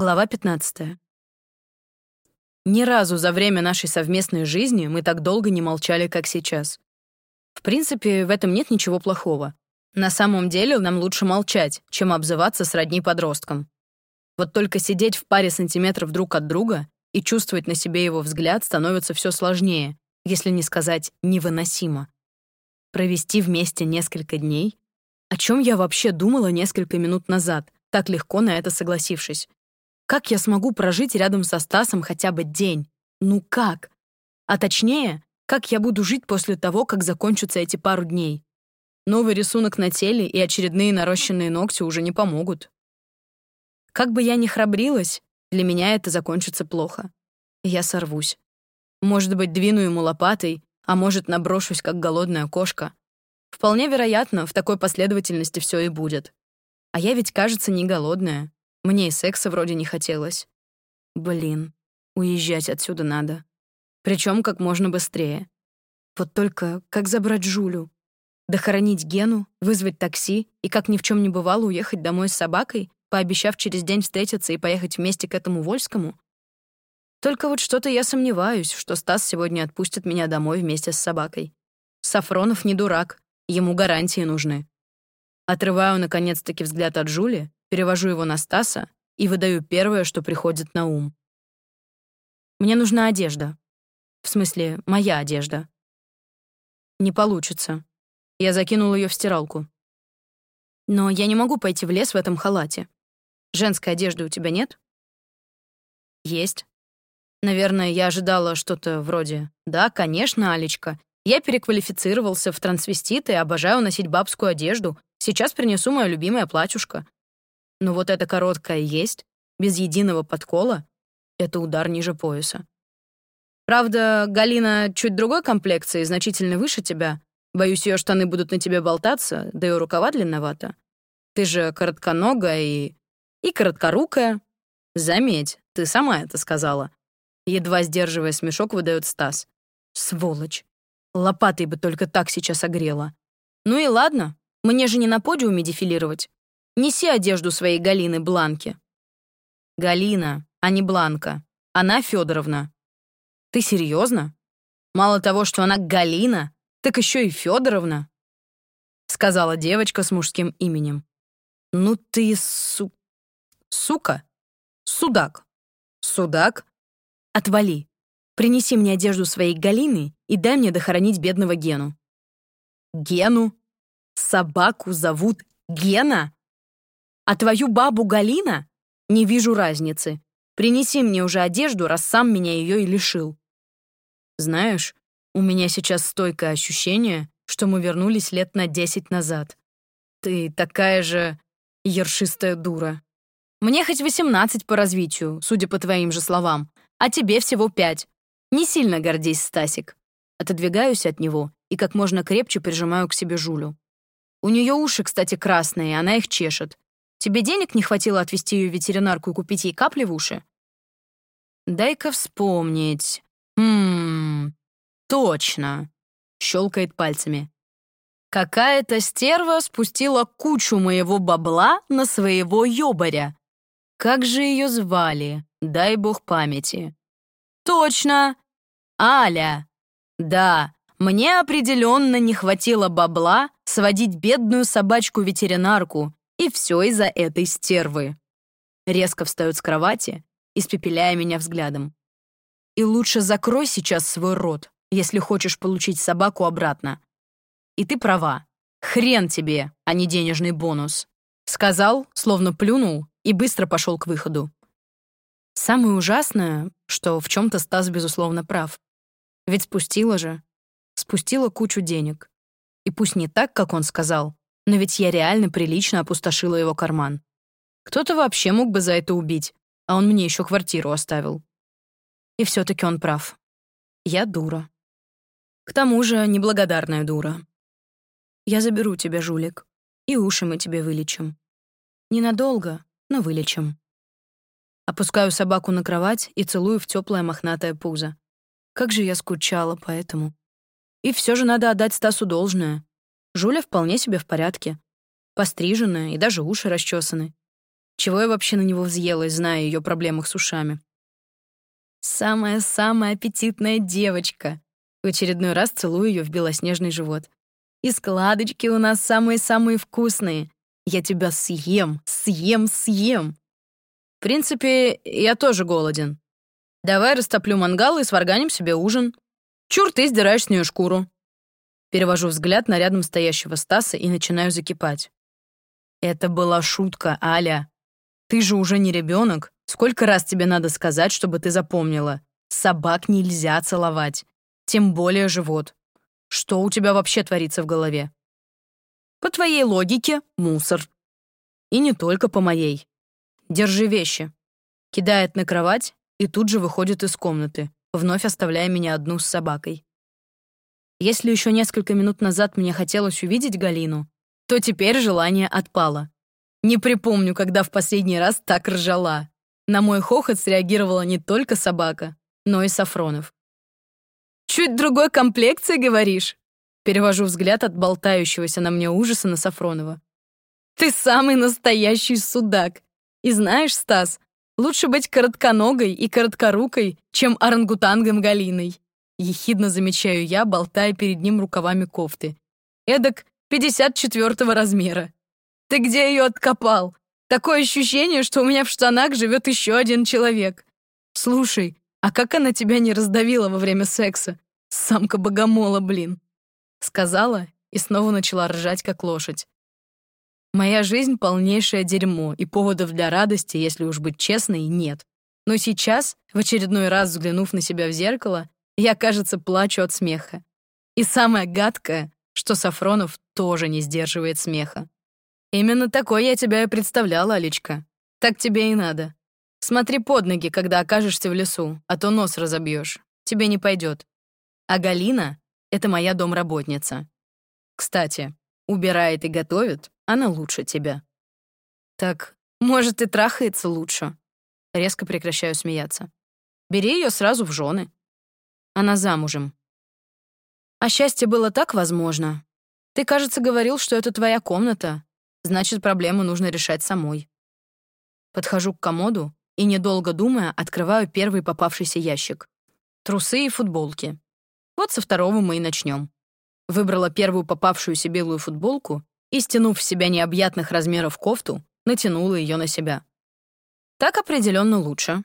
Глава 15. Ни разу за время нашей совместной жизни мы так долго не молчали, как сейчас. В принципе, в этом нет ничего плохого. На самом деле нам лучше молчать, чем обзываться сродни подросткам. Вот только сидеть в паре сантиметров друг от друга и чувствовать на себе его взгляд становится все сложнее, если не сказать невыносимо. Провести вместе несколько дней? О чем я вообще думала несколько минут назад, так легко на это согласившись? Как я смогу прожить рядом со Стасом хотя бы день? Ну как? А точнее, как я буду жить после того, как закончатся эти пару дней? Новый рисунок на теле и очередные нарощенные ногти уже не помогут. Как бы я ни храбрилась, для меня это закончится плохо. Я сорвусь. Может быть, двину ему лопатой, а может, наброшусь, как голодная кошка. Вполне вероятно, в такой последовательности все и будет. А я ведь, кажется, не голодная. Мне и секса вроде не хотелось. Блин, уезжать отсюда надо. Причем как можно быстрее. Вот только как забрать Жулю? Дохоронить Гену, вызвать такси и, как ни в чем не бывало, уехать домой с собакой, пообещав через день встретиться и поехать вместе к этому Вольскому? Только вот что-то я сомневаюсь, что Стас сегодня отпустит меня домой вместе с собакой. Сафронов не дурак, ему гарантии нужны. Отрываю, наконец-таки, взгляд от Жули перевожу его на Стаса и выдаю первое, что приходит на ум. Мне нужна одежда. В смысле, моя одежда. Не получится. Я закинул ее в стиралку. Но я не могу пойти в лес в этом халате. Женской одежды у тебя нет? Есть. Наверное, я ожидала что-то вроде «Да, конечно, Алечка, я переквалифицировался в трансвестита и обожаю носить бабскую одежду. Сейчас принесу мое любимое платьюшко. Но вот эта короткая есть, без единого подкола, это удар ниже пояса. Правда, Галина чуть другой комплекции, значительно выше тебя. Боюсь, ее штаны будут на тебе болтаться, да и рукава длинновато. Ты же коротконогая и... и короткорукая. Заметь, ты сама это сказала. Едва сдерживая смешок, выдает Стас. Сволочь. Лопатой бы только так сейчас огрела. Ну и ладно, мне же не на подиуме дефилировать. Неси одежду своей Галины Бланки. Галина, а не Бланка. Она Федоровна. Ты серьезно? Мало того, что она Галина, так еще и Федоровна, сказала девочка с мужским именем. Ну ты су... сука. Судак. Судак? Отвали. Принеси мне одежду своей Галины и дай мне дохоронить бедного Гену. Гену? Собаку зовут Гена? А твою бабу Галина? Не вижу разницы. Принеси мне уже одежду, раз сам меня ее и лишил. Знаешь, у меня сейчас стойкое ощущение, что мы вернулись лет на десять назад. Ты такая же ершистая дура. Мне хоть восемнадцать по развитию, судя по твоим же словам, а тебе всего пять. Не сильно гордись, Стасик. Отодвигаюсь от него и как можно крепче прижимаю к себе Жулю. У нее уши, кстати, красные, она их чешет. Тебе денег не хватило отвезти ее в ветеринарку и купить ей капли в уши? Дай-ка вспомнить. Ммм, точно. Щелкает пальцами. Какая-то стерва спустила кучу моего бабла на своего ёбаря. Как же ее звали? Дай бог памяти. Точно. Аля. Да, мне определенно не хватило бабла сводить бедную собачку-ветеринарку и все из-за этой стервы. Резко встает с кровати, испепеляя меня взглядом. И лучше закрой сейчас свой рот, если хочешь получить собаку обратно. И ты права. Хрен тебе, а не денежный бонус. Сказал, словно плюнул, и быстро пошел к выходу. Самое ужасное, что в чем-то Стас, безусловно, прав. Ведь спустила же. Спустила кучу денег. И пусть не так, как он сказал, но ведь я реально прилично опустошила его карман. Кто-то вообще мог бы за это убить, а он мне еще квартиру оставил. И все таки он прав. Я дура. К тому же неблагодарная дура. Я заберу тебя, жулик, и уши мы тебе вылечим. Ненадолго, но вылечим. Опускаю собаку на кровать и целую в теплое мохнатое пузо. Как же я скучала по этому. И все же надо отдать Стасу должное. Жуля вполне себе в порядке. Постриженная и даже уши расчесаны. Чего я вообще на него взъелась, зная ее проблемах с ушами? Самая-самая аппетитная девочка. В очередной раз целую ее в белоснежный живот. И складочки у нас самые-самые вкусные. Я тебя съем, съем, съем. В принципе, я тоже голоден. Давай растоплю мангал и сварганим себе ужин. Чур, ты сдираешь с нее шкуру. Перевожу взгляд на рядом стоящего Стаса и начинаю закипать. Это была шутка, Аля. Ты же уже не ребенок. Сколько раз тебе надо сказать, чтобы ты запомнила? Собак нельзя целовать. Тем более живот. Что у тебя вообще творится в голове? По твоей логике — мусор. И не только по моей. Держи вещи. Кидает на кровать и тут же выходит из комнаты, вновь оставляя меня одну с собакой. Если еще несколько минут назад мне хотелось увидеть Галину, то теперь желание отпало. Не припомню, когда в последний раз так ржала. На мой хохот среагировала не только собака, но и Сафронов. «Чуть другой комплекции, говоришь?» Перевожу взгляд от болтающегося на мне ужаса на Сафронова. «Ты самый настоящий судак. И знаешь, Стас, лучше быть коротконогой и короткорукой, чем орангутангом Галиной». Ехидно замечаю я, болтая перед ним рукавами кофты. Эдак 54 размера. Ты где ее откопал? Такое ощущение, что у меня в штанах живет еще один человек. Слушай, а как она тебя не раздавила во время секса? Самка богомола, блин. Сказала и снова начала ржать, как лошадь. Моя жизнь — полнейшее дерьмо, и поводов для радости, если уж быть честной, нет. Но сейчас, в очередной раз взглянув на себя в зеркало, я, кажется, плачу от смеха. И самое гадкое, что Сафронов тоже не сдерживает смеха. Именно такой я тебя и представляла, Аличка. Так тебе и надо. Смотри под ноги, когда окажешься в лесу, а то нос разобьешь. Тебе не пойдет. А Галина — это моя домработница. Кстати, убирает и готовит она лучше тебя. Так, может, и трахается лучше. Резко прекращаю смеяться. Бери ее сразу в жены. Она замужем. А счастье было так возможно. Ты, кажется, говорил, что это твоя комната. Значит, проблему нужно решать самой. Подхожу к комоду и, недолго думая, открываю первый попавшийся ящик. Трусы и футболки. Вот со второго мы и начнем. Выбрала первую попавшуюся белую футболку и, стянув в себя необъятных размеров кофту, натянула ее на себя. Так определенно лучше.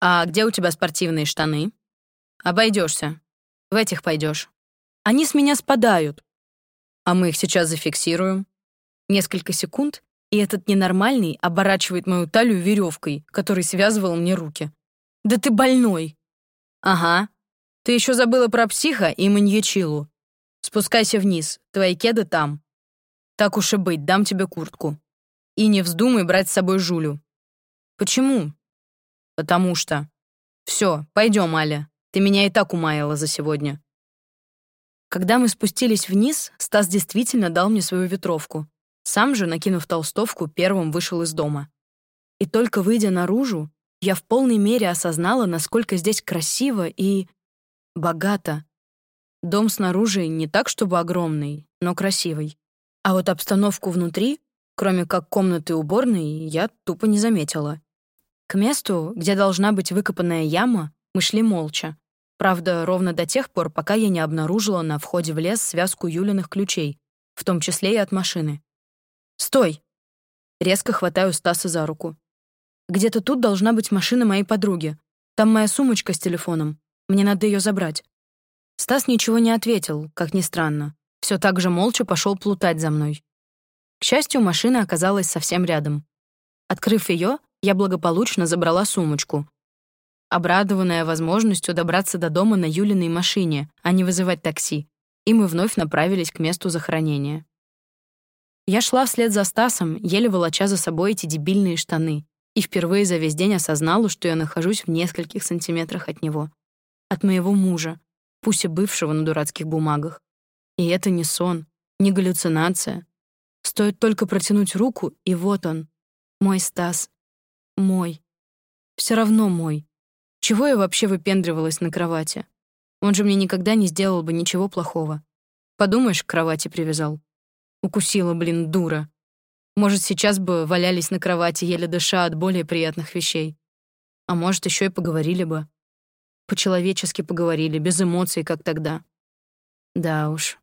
А где у тебя спортивные штаны? Обойдешься. В этих пойдешь. Они с меня спадают. А мы их сейчас зафиксируем. Несколько секунд, и этот ненормальный оборачивает мою талию веревкой, который связывал мне руки. «Да ты больной!» «Ага. Ты еще забыла про психа и маньячилу. Спускайся вниз, твои кеды там. Так уж и быть, дам тебе куртку. И не вздумай брать с собой Жулю». «Почему?» «Потому что...» «Все, пойдем, Аля. Ты меня и так умаяла за сегодня». Когда мы спустились вниз, Стас действительно дал мне свою ветровку. Сам же, накинув толстовку, первым вышел из дома. И только выйдя наружу, я в полной мере осознала, насколько здесь красиво и... богато. Дом снаружи не так, чтобы огромный, но красивый. А вот обстановку внутри, кроме как комнаты уборной, я тупо не заметила. К месту, где должна быть выкопанная яма, мы шли молча. Правда, ровно до тех пор, пока я не обнаружила на входе в лес связку Юлиных ключей, в том числе и от машины. «Стой!» Резко хватаю Стаса за руку. «Где-то тут должна быть машина моей подруги. Там моя сумочка с телефоном. Мне надо ее забрать». Стас ничего не ответил, как ни странно. Все так же молча пошел плутать за мной. К счастью, машина оказалась совсем рядом. Открыв ее, я благополучно забрала сумочку, обрадованная возможностью добраться до дома на Юлиной машине, а не вызывать такси, и мы вновь направились к месту захоронения. Я шла вслед за Стасом, еле волоча за собой эти дебильные штаны, и впервые за весь день осознала, что я нахожусь в нескольких сантиметрах от него. От моего мужа, пусть и бывшего на дурацких бумагах. И это не сон, не галлюцинация. Стоит только протянуть руку, и вот он. Мой Стас. Мой. Все равно мой. Чего я вообще выпендривалась на кровати? Он же мне никогда не сделал бы ничего плохого. Подумаешь, к кровати привязал. Укусила, блин, дура. Может, сейчас бы валялись на кровати, еле дыша от более приятных вещей. А может, еще и поговорили бы. По-человечески поговорили, без эмоций, как тогда. Да уж.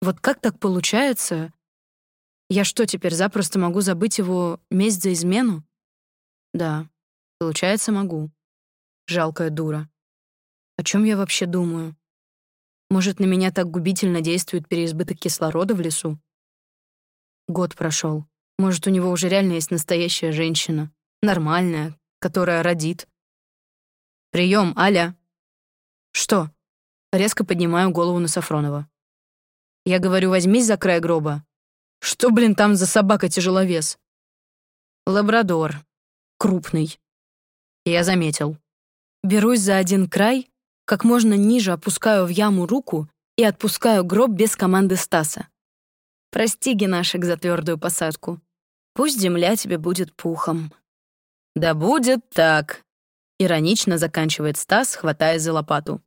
Вот как так получается? Я что, теперь запросто могу забыть его месть за измену? Да, получается, могу. Жалкая дура. О чем я вообще думаю? Может, на меня так губительно действует переизбыток кислорода в лесу? Год прошел. Может, у него уже реально есть настоящая женщина. Нормальная, которая родит. Прием, Аля. Что? Резко поднимаю голову на Сафронова. Я говорю, возьмись за край гроба. Что, блин, там за собака-тяжеловес? Лабрадор. Крупный. Я заметил. Берусь за один край, как можно ниже опускаю в яму руку и отпускаю гроб без команды Стаса. Прости, Генашек, за твердую посадку. Пусть земля тебе будет пухом. Да будет так, иронично заканчивает Стас, хватаясь за лопату.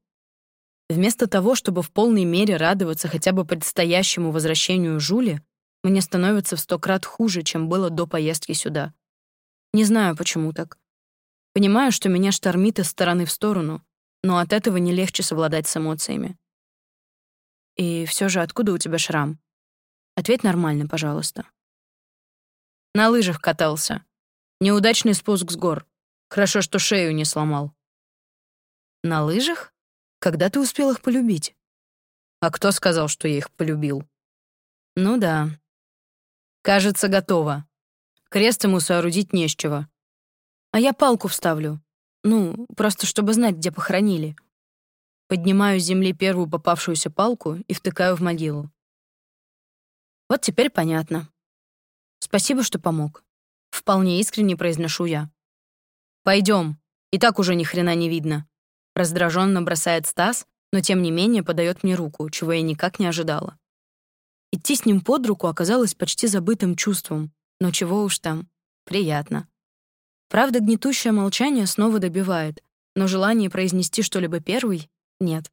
Вместо того, чтобы в полной мере радоваться хотя бы предстоящему возвращению Жули, мне становится в сто крат хуже, чем было до поездки сюда. Не знаю, почему так. Понимаю, что меня штормит из стороны в сторону, но от этого не легче совладать с эмоциями. И все же откуда у тебя шрам? Ответь нормально, пожалуйста. На лыжах катался. Неудачный спуск с гор. Хорошо, что шею не сломал. На лыжах? Когда ты успел их полюбить? А кто сказал, что я их полюбил? Ну да. Кажется, готово. Крест ему соорудить не с чего. А я палку вставлю. Ну, просто чтобы знать, где похоронили. Поднимаю с земли первую попавшуюся палку и втыкаю в могилу. Вот теперь понятно. Спасибо, что помог. Вполне искренне произношу я. Пойдем. И так уже ни хрена не видно. Раздраженно бросает Стас, но тем не менее подает мне руку, чего я никак не ожидала. Идти с ним под руку оказалось почти забытым чувством, но чего уж там, приятно. Правда, гнетущее молчание снова добивает, но желание произнести что-либо первый — нет.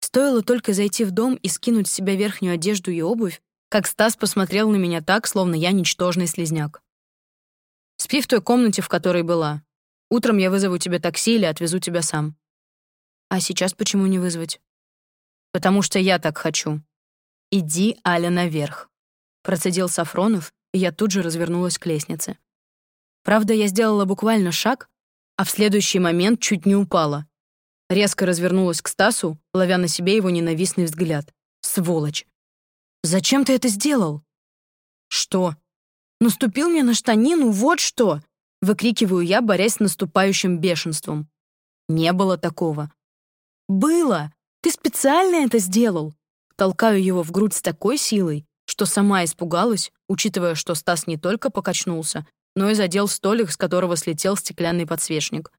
Стоило только зайти в дом и скинуть с себя верхнюю одежду и обувь, как Стас посмотрел на меня так, словно я ничтожный слезняк. «Спи в той комнате, в которой была. Утром я вызову тебе такси или отвезу тебя сам». «А сейчас почему не вызвать?» «Потому что я так хочу. Иди, Аля, наверх», — процедил Сафронов, и я тут же развернулась к лестнице. Правда, я сделала буквально шаг, а в следующий момент чуть не упала. Резко развернулась к Стасу, ловя на себе его ненавистный взгляд. Сволочь. «Зачем ты это сделал?» «Что?» «Наступил мне на штанину, вот что!» Выкрикиваю я, борясь с наступающим бешенством. Не было такого. «Было! Ты специально это сделал!» Толкаю его в грудь с такой силой, что сама испугалась, учитывая, что Стас не только покачнулся, но и задел столик, с которого слетел стеклянный подсвечник.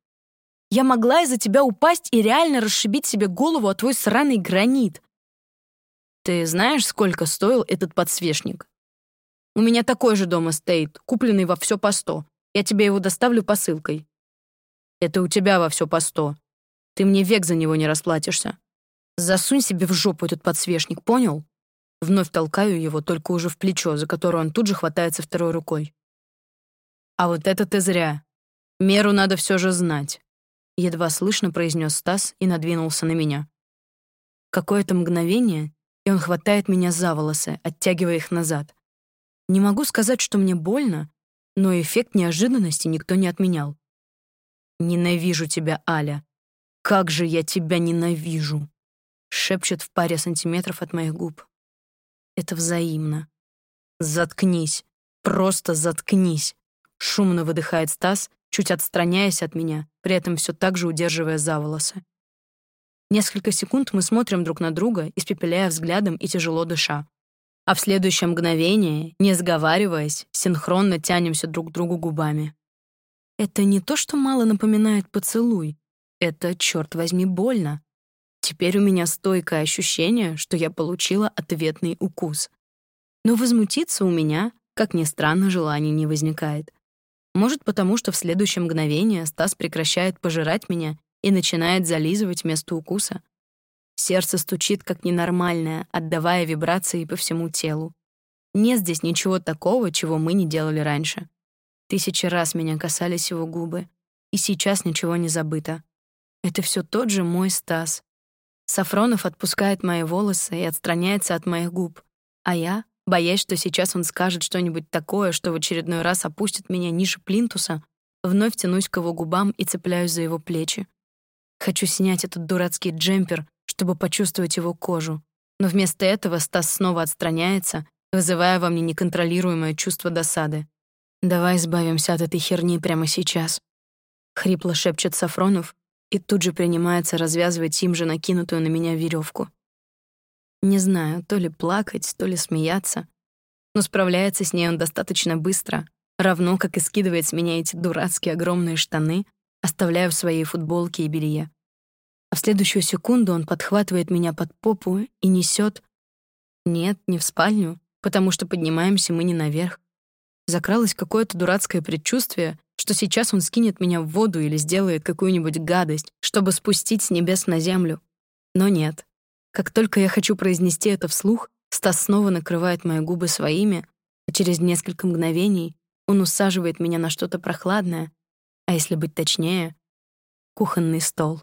«Я могла из-за тебя упасть и реально расшибить себе голову о твой сраный гранит!» «Ты знаешь, сколько стоил этот подсвечник?» «У меня такой же дома стоит, купленный во все по сто. Я тебе его доставлю посылкой». «Это у тебя во все по сто. Ты мне век за него не расплатишься. Засунь себе в жопу этот подсвечник, понял?» Вновь толкаю его, только уже в плечо, за которое он тут же хватается второй рукой. А вот это ты зря. Меру надо все же знать. Едва слышно произнес Стас и надвинулся на меня. Какое-то мгновение, и он хватает меня за волосы, оттягивая их назад. Не могу сказать, что мне больно, но эффект неожиданности никто не отменял. «Ненавижу тебя, Аля. Как же я тебя ненавижу!» шепчет в паре сантиметров от моих губ. Это взаимно. Заткнись. Просто заткнись. Шумно выдыхает Стас, чуть отстраняясь от меня, при этом все так же удерживая за волосы. Несколько секунд мы смотрим друг на друга, испепеляя взглядом и тяжело дыша. А в следующее мгновение, не сговариваясь, синхронно тянемся друг к другу губами. Это не то, что мало напоминает поцелуй. Это, черт возьми, больно. Теперь у меня стойкое ощущение, что я получила ответный укус. Но возмутиться у меня, как ни странно, желания не возникает. Может, потому что в следующее мгновение Стас прекращает пожирать меня и начинает зализывать место укуса. Сердце стучит как ненормальное, отдавая вибрации по всему телу. Нет здесь ничего такого, чего мы не делали раньше. Тысячи раз меня касались его губы, и сейчас ничего не забыто. Это все тот же мой Стас. Сафронов отпускает мои волосы и отстраняется от моих губ, а я, боясь, что сейчас он скажет что-нибудь такое, что в очередной раз опустит меня ниже плинтуса, вновь тянусь к его губам и цепляюсь за его плечи. Хочу снять этот дурацкий джемпер, чтобы почувствовать его кожу, но вместо этого Стас снова отстраняется, вызывая во мне неконтролируемое чувство досады. «Давай избавимся от этой херни прямо сейчас», — хрипло шепчет Сафронов и тут же принимается развязывать им же накинутую на меня веревку. Не знаю, то ли плакать, то ли смеяться, но справляется с ней он достаточно быстро, равно как и скидывает с меня эти дурацкие огромные штаны, оставляя в своей футболке и белье. А в следующую секунду он подхватывает меня под попу и несет. Нет, не в спальню, потому что поднимаемся мы не наверх. Закралось какое-то дурацкое предчувствие, что сейчас он скинет меня в воду или сделает какую-нибудь гадость, чтобы спустить с небес на землю. Но нет. Как только я хочу произнести это вслух, Стас снова накрывает мои губы своими, а через несколько мгновений он усаживает меня на что-то прохладное, а если быть точнее, кухонный стол.